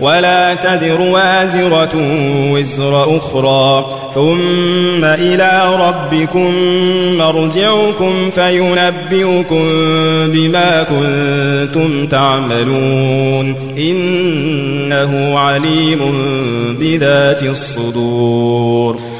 ولا تذر وازرة وزر أخرى. ثم إلى ربكم مرجعكم فينبئكم بما كنتم تعملون. إنه عليم بذات الصدور.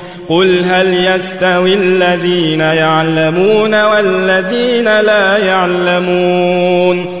قل هل يستوي الذين يعلمون والذين لا يعلمون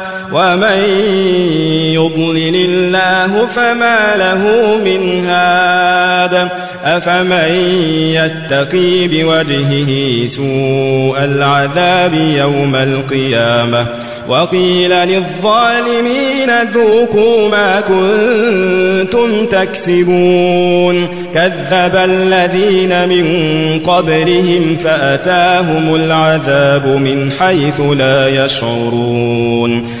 ومن يضلل الله فما له من هاد أفمن يتقي بوجهه سوء العذاب يوم القيامة وقيل للظالمين ذوقوا ما كنتم تكسبون كذب الذين من قبلهم فأتاهم العذاب من حيث لا يشعرون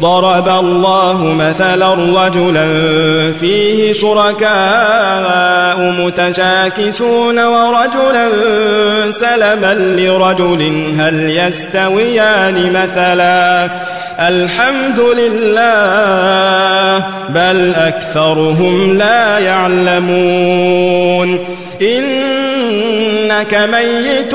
ضرب الله مثلا رجلا فيه شركاء متشاكسون ورجلا سلما لرجل هل يستويان مثلا الحمد لله بل أكثرهم لا يعلمون إنك ميت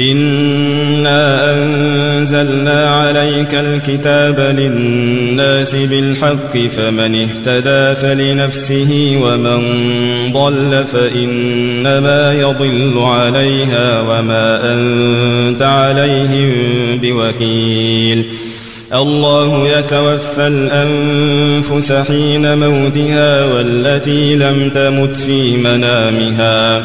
إنا أنزلنا عليك الكتاب للناس بالحق فمن اهتدى فلنفسه ومن ضل فإنما يضل عليها وما أنت عليهم بوكيل الله يتوفى الأنفس حين موتها والتي لم تمت في منامها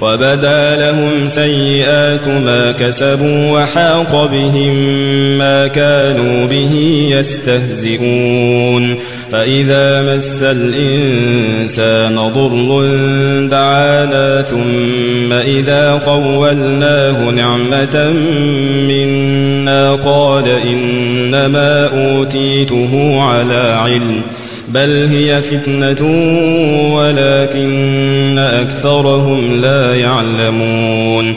وبدا لهم سيئات ما كسبوا وحاق بهم ما كانوا به يستهزئون. فإذا مس الإنسان ضر دعانا ثم إذا خولناه نعمة منا قال إنما أوتيته على علم. بل هي فتنة ولكن أكثرهم لا يعلمون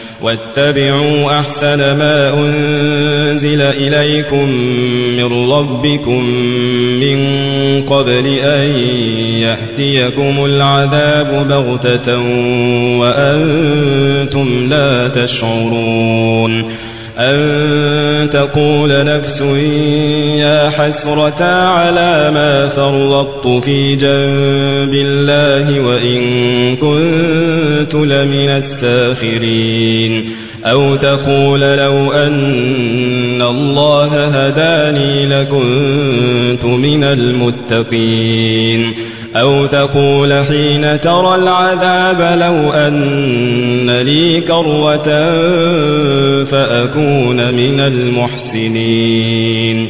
واتبعوا أحسن ما أنزل إليكم من ربكم من قبل أن يأتيكم العذاب بغتة وأنتم لا تشعرون أن تقول نفس يا حسرة على ما فرطت في جنب الله وإن كنت لمن الساخرين. أو تقول لو أن الله هداني لكنت من المتقين. أو تقول حين ترى العذاب لو أن لي كروة فأكون من المحسنين.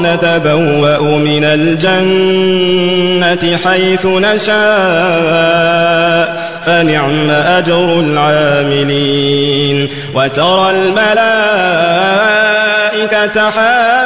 نتبوأ من الجنة حيث نشاء فنعم أجر العاملين. وترى الملائكة من